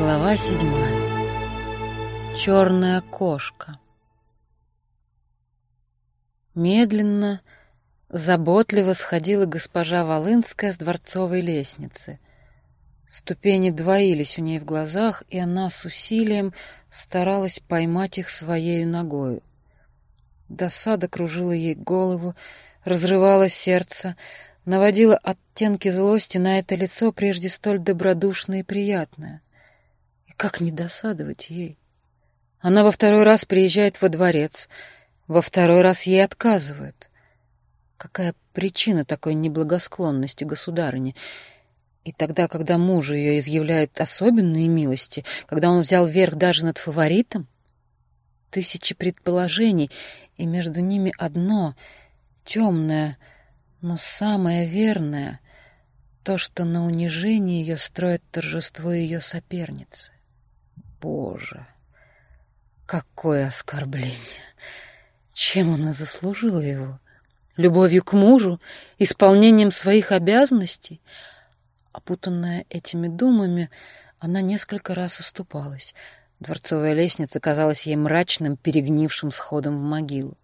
Глава седьмая. Черная кошка. Медленно, заботливо сходила госпожа Волынская с дворцовой лестницы. Ступени двоились у ней в глазах, и она с усилием старалась поймать их своею ногою. Досада кружила ей голову, разрывала сердце, наводила оттенки злости на это лицо, прежде столь добродушное и приятное. Как не досадовать ей? Она во второй раз приезжает во дворец, во второй раз ей отказывают. Какая причина такой неблагосклонности государыни? И тогда, когда мужу ее изъявляют особенные милости, когда он взял верх даже над фаворитом, тысячи предположений, и между ними одно — темное — но самое верное — то, что на унижение ее строит торжество ее соперницы. Боже, какое оскорбление! Чем она заслужила его? Любовью к мужу, исполнением своих обязанностей? Опутанная этими думами, она несколько раз оступалась. Дворцовая лестница казалась ей мрачным, перегнившим сходом в могилу.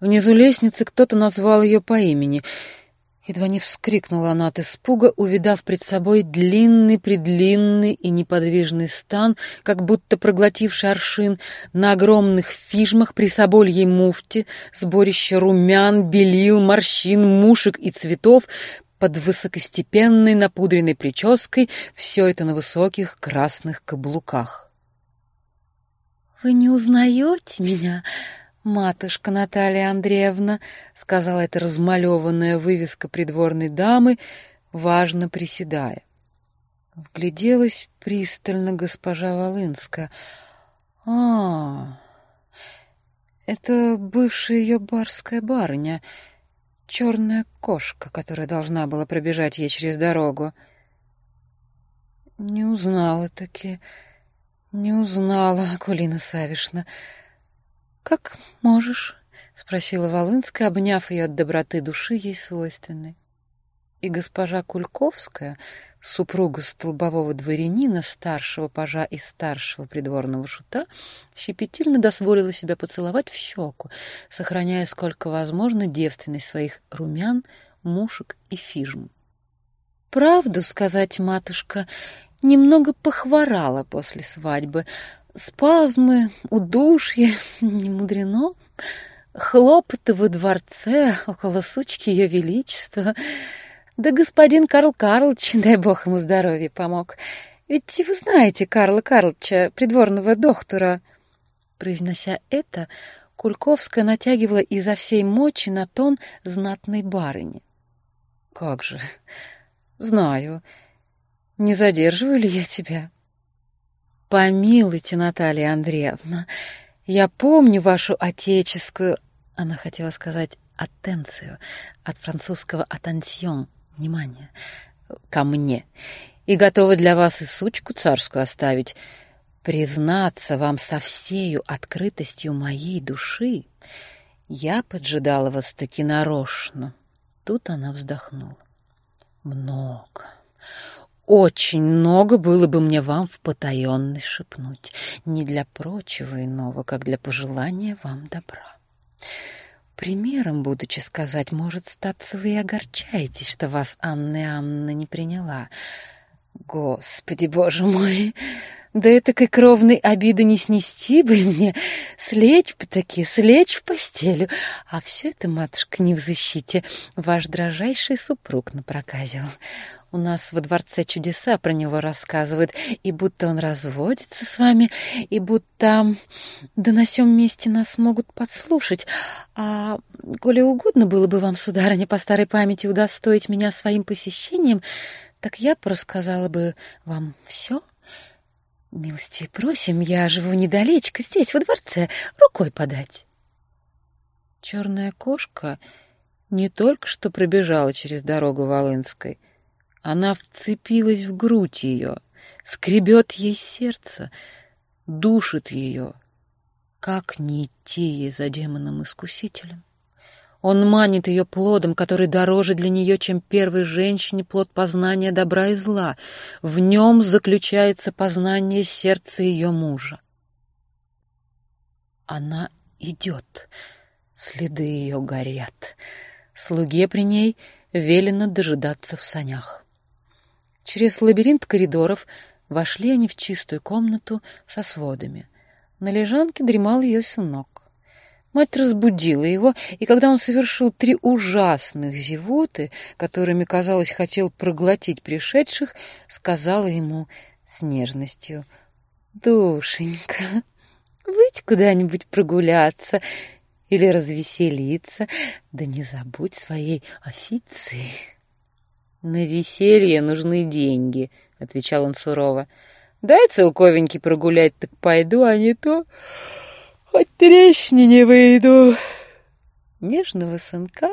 Внизу лестницы кто-то назвал ее по имени. Едва не вскрикнула она от испуга, увидав пред собой длинный-предлинный и неподвижный стан, как будто проглотивший аршин, на огромных фижмах при собольей муфте, сборище румян, белил, морщин, мушек и цветов, под высокостепенной напудренной прической, все это на высоких красных каблуках. «Вы не узнаете меня?» «Матушка Наталья Андреевна», — сказала эта размалеванная вывеска придворной дамы, важно приседая. Вгляделась пристально госпожа Волынская. «А, это бывшая ее барская барыня, черная кошка, которая должна была пробежать ей через дорогу». «Не узнала таки, не узнала, Акулина Савишна», «Как можешь?» — спросила Волынская, обняв ее от доброты души ей свойственной. И госпожа Кульковская, супруга столбового дворянина, старшего пажа и старшего придворного шута, щепетильно дозволила себя поцеловать в щеку, сохраняя сколько возможно девственность своих румян, мушек и фижм. «Правду сказать, матушка, немного похворала после свадьбы, Спазмы, удушье, не мудрено. Хлопоты во дворце, около сучки ее величества. Да господин Карл Карлович, дай бог ему здоровья, помог. Ведь вы знаете Карла Карловича, придворного доктора. Произнося это, Кульковская натягивала изо всей мочи на тон знатной барыни. «Как же? Знаю. Не задерживаю ли я тебя?» «Помилуйте, Наталья Андреевна, я помню вашу отеческую...» Она хотела сказать «аттенцию», от французского «атансьон» — «внимание», «ко мне», и готова для вас и сучку царскую оставить. Признаться вам со всею открытостью моей души, я поджидала вас таки нарочно. Тут она вздохнула. Много, очень много было бы мне вам в потаенной шепнуть, не для прочего иного, как для пожелания вам добра. Примером, будучи сказать, может, статься вы и огорчаетесь, что вас Анна Анна не приняла. Господи, боже мой, да этакой кровной обиды не снести бы мне, слечь бы таки, слечь в постелю. А все это, матушка, не в защите, ваш дрожайший супруг напроказил. У нас во дворце чудеса про него рассказывают, и будто он разводится с вами, и будто да на сём месте нас могут подслушать. А коли угодно было бы вам, сударыня, по старой памяти удостоить меня своим посещением, так я рассказала бы вам все. Милости просим, я живу недалечко, здесь, во дворце, рукой подать. Черная кошка не только что пробежала через дорогу Волынской, она вцепилась в грудь ее, скребет ей сердце, душит ее. Как не идти ей за демоном-искусителем? Он манит ее плодом, который дороже для нее, чем первой женщине плод познания добра и зла. В нем заключается познание сердца ее мужа. Она идет, следы ее горят. Слуге при ней велено дожидаться в санях. Через лабиринт коридоров вошли они в чистую комнату со сводами. На лежанке дремал ее сынок. Мать разбудила его, и когда он совершил три ужасных зевоты, которыми, казалось, хотел проглотить пришедших, сказала ему с нежностью, «Душенька, выйдь куда-нибудь прогуляться или развеселиться, да не забудь своей официи». «На веселье нужны деньги», — отвечал он сурово. «Дай целковенький прогулять, так пойду, а не то...» Хоть тресни не выйду. Нежного сынка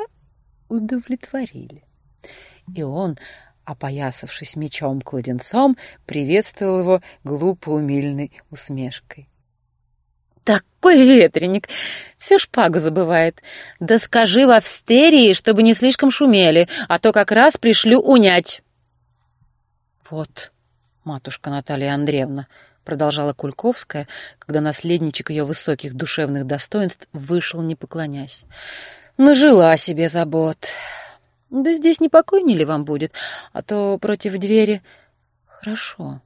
удовлетворили. И он, опоясавшись мечом-кладенцом, приветствовал его глупо-умильной усмешкой. Такой ветреник! Все шпагу забывает. Да скажи в австерии, чтобы не слишком шумели, а то как раз пришлю унять. Вот, матушка Наталья Андреевна, продолжала Кульковская, когда наследничек ее высоких душевных достоинств вышел, не поклонясь. «Нажила себе забот. Да здесь не покойнее ли вам будет, а то против двери...» «Хорошо,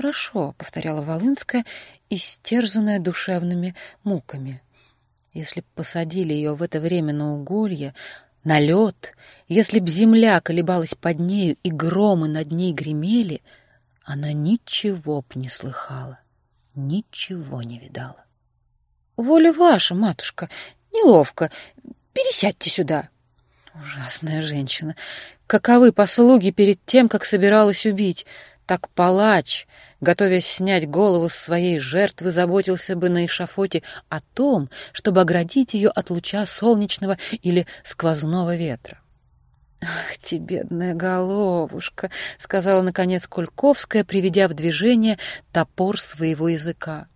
хорошо», — повторяла Волынская, истерзанная душевными муками. «Если б посадили ее в это время на уголье, на лед, если б земля колебалась под нею и громы над ней гремели...» Она ничего б не слыхала, ничего не видала. «Воля ваша, матушка, неловко. Пересядьте сюда». Ужасная женщина. Каковы послуги перед тем, как собиралась убить? Так палач, готовясь снять голову с своей жертвы, заботился бы на эшафоте о том, чтобы оградить ее от луча солнечного или сквозного ветра. «Ах ты, бедная головушка!» — сказала, наконец, Кульковская, приведя в движение топор своего языка.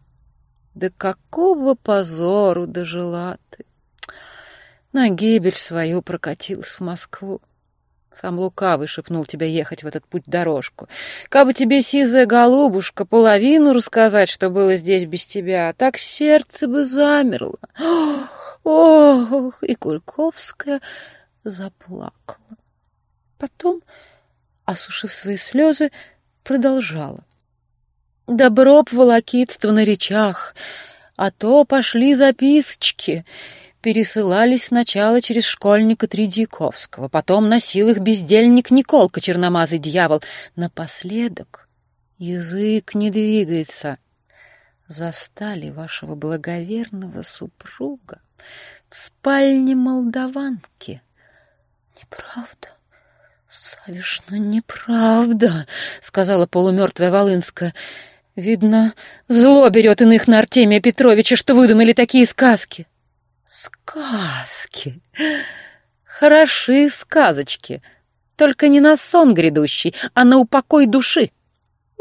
«Да какого позору дожила ты! На гибель свою прокатилась в Москву. Сам лукавый шепнул тебе ехать в этот путь-дорожку. Кабы тебе, сизая голубушка, половину рассказать, что было здесь без тебя, так сердце бы замерло. Ох, и Кульковская заплакала. Потом, осушив свои слезы, продолжала. «Добро б волокитство на речах, а то пошли записочки» пересылались сначала через школьника Тридьяковского, потом носил их бездельник Николка, черномазый дьявол. Напоследок язык не двигается. Застали вашего благоверного супруга в спальне молдаванки. Неправда. «Савишна, неправда», — сказала полумертвая Волынская. «Видно, зло берет иных на Артемия Петровича, что выдумали такие сказки». «Сказки! Хороши сказочки, только не на сон грядущий, а на упокой души.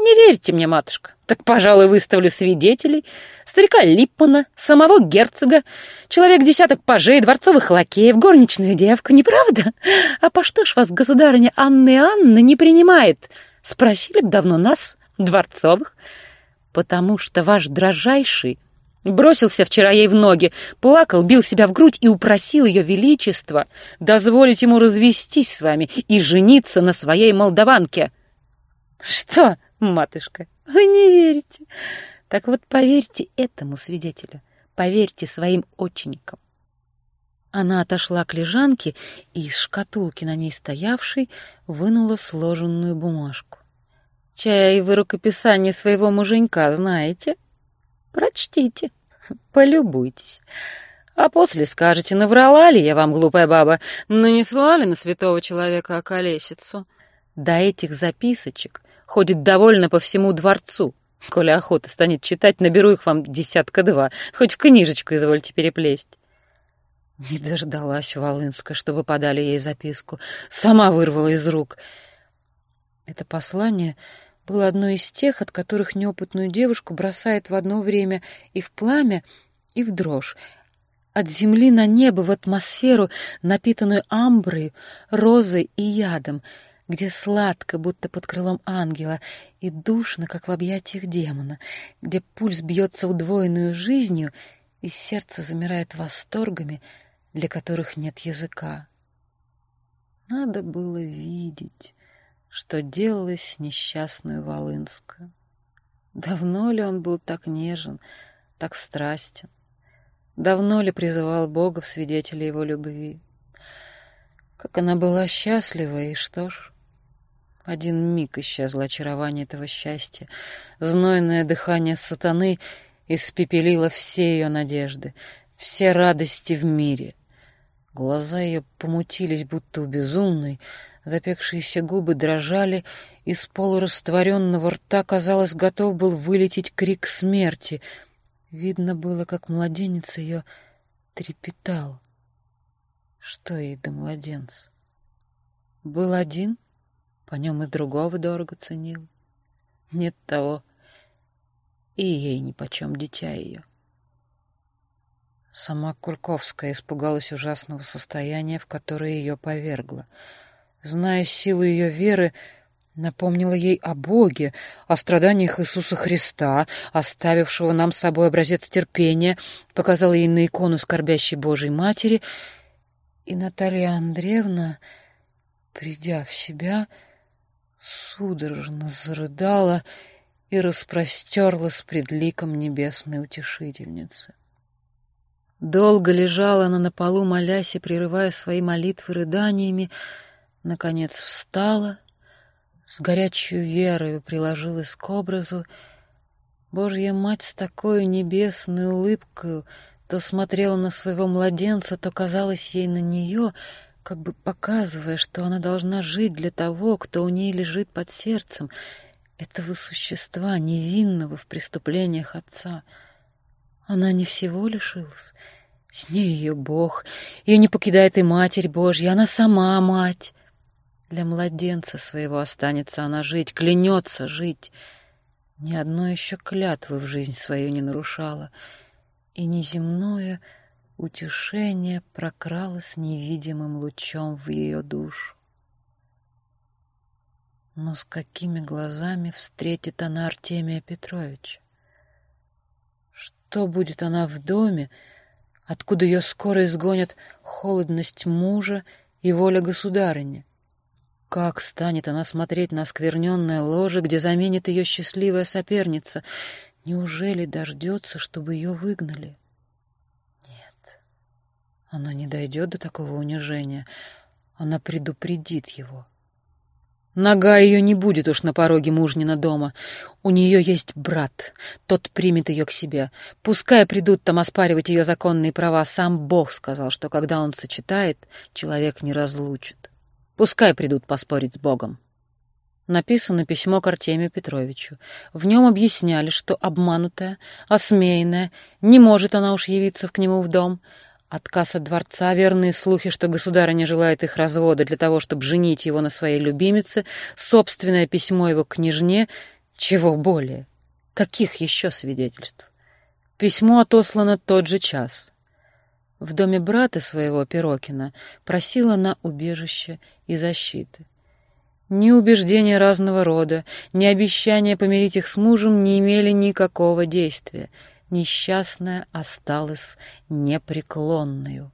Не верьте мне, матушка, так, пожалуй, выставлю свидетелей. Старика Липмана, самого герцога, человек десяток пажей, дворцовых лакеев, горничную девку, не правда? А по что ж вас государыня Анна и Анна не принимает? Спросили б давно нас, дворцовых. Потому что ваш дрожайший бросился вчера ей в ноги, плакал, бил себя в грудь и упросил ее величество дозволить ему развестись с вами и жениться на своей молдаванке. Что, матушка, вы не верите? Так вот поверьте этому свидетелю, поверьте своим оченикам. Она отошла к лежанке и из шкатулки на ней стоявшей вынула сложенную бумажку. «Чай вы рукописание своего муженька знаете? Прочтите, полюбуйтесь. А после скажете, наврала ли я вам, глупая баба, нанесла ли на святого человека околесицу? До этих записочек ходит довольно по всему дворцу. Коли охота станет читать, наберу их вам десятка-два. Хоть в книжечку извольте переплесть. Не дождалась Волынская, чтобы подали ей записку. Сама вырвала из рук. Это послание было одно из тех, от которых неопытную девушку бросает в одно время и в пламя, и в дрожь. от земли на небо в атмосферу, напитанную амброй, розой и ядом, где сладко, будто под крылом ангела, и душно, как в объятиях демона, где пульс бьется удвоенную жизнью, и сердце замирает восторгами, для которых нет языка. Надо было видеть, что делалось несчастную Волынскую. Давно ли он был так нежен, так страстен? Давно ли призывал Бога в свидетели его любви? Как она была счастлива, и что ж... Один миг исчезло очарование этого счастья. Знойное дыхание сатаны испепелило все ее надежды, все радости в мире. Глаза ее помутились, будто у безумной, запекшиеся губы дрожали, из полурастворенного рта, казалось, готов был вылететь крик смерти. Видно было, как младенец ее трепетал. Что ей до младенца? Был один — по нем и другого дорого ценил. Нет того, и ей нипочем дитя ее. Сама Кульковская испугалась ужасного состояния, в которое ее повергло. Зная силу ее веры, напомнила ей о Боге, о страданиях Иисуса Христа, оставившего нам с собой образец терпения, показала ей на икону скорбящей Божьей Матери, и Наталья Андреевна, придя в себя, — судорожно зарыдала и распростерлась пред ликом небесной утешительницы. Долго лежала она на полу, молясь и прерывая свои молитвы рыданиями, наконец встала, с горячей верою приложилась к образу. Божья Мать с такой небесной улыбкой то смотрела на своего младенца, то казалось ей на нее — как бы показывая, что она должна жить для того, кто у ней лежит под сердцем, этого существа, невинного в преступлениях отца. Она не всего лишилась. С ней ее Бог. Ее не покидает и Матерь Божья. Она сама мать. Для младенца своего останется она жить, клянется жить. Ни одной еще клятвы в жизнь свою не нарушала. И неземное — утешение прокралось невидимым лучом в ее душу. Но с какими глазами встретит она Артемия Петровича? Что будет она в доме, откуда ее скоро изгонят холодность мужа и воля государыни? Как станет она смотреть на скверненное ложе, где заменит ее счастливая соперница? Неужели дождется, чтобы ее выгнали? Она не дойдет до такого унижения. Она предупредит его. Нога ее не будет уж на пороге мужнина дома. У нее есть брат. Тот примет ее к себе. Пускай придут там оспаривать ее законные права. Сам Бог сказал, что когда он сочетает, человек не разлучит. Пускай придут поспорить с Богом. Написано письмо к Артемию Петровичу. В нем объясняли, что обманутая, осмеянная, не может она уж явиться к нему в дом — Отказ от дворца, верные слухи, что государыня желает их развода для того, чтобы женить его на своей любимице, собственное письмо его к княжне, чего более? Каких еще свидетельств? Письмо отослано тот же час. В доме брата своего, Перокина, просила на убежище и защиты. Ни убеждения разного рода, ни обещания помирить их с мужем не имели никакого действия — несчастная осталась непреклонную.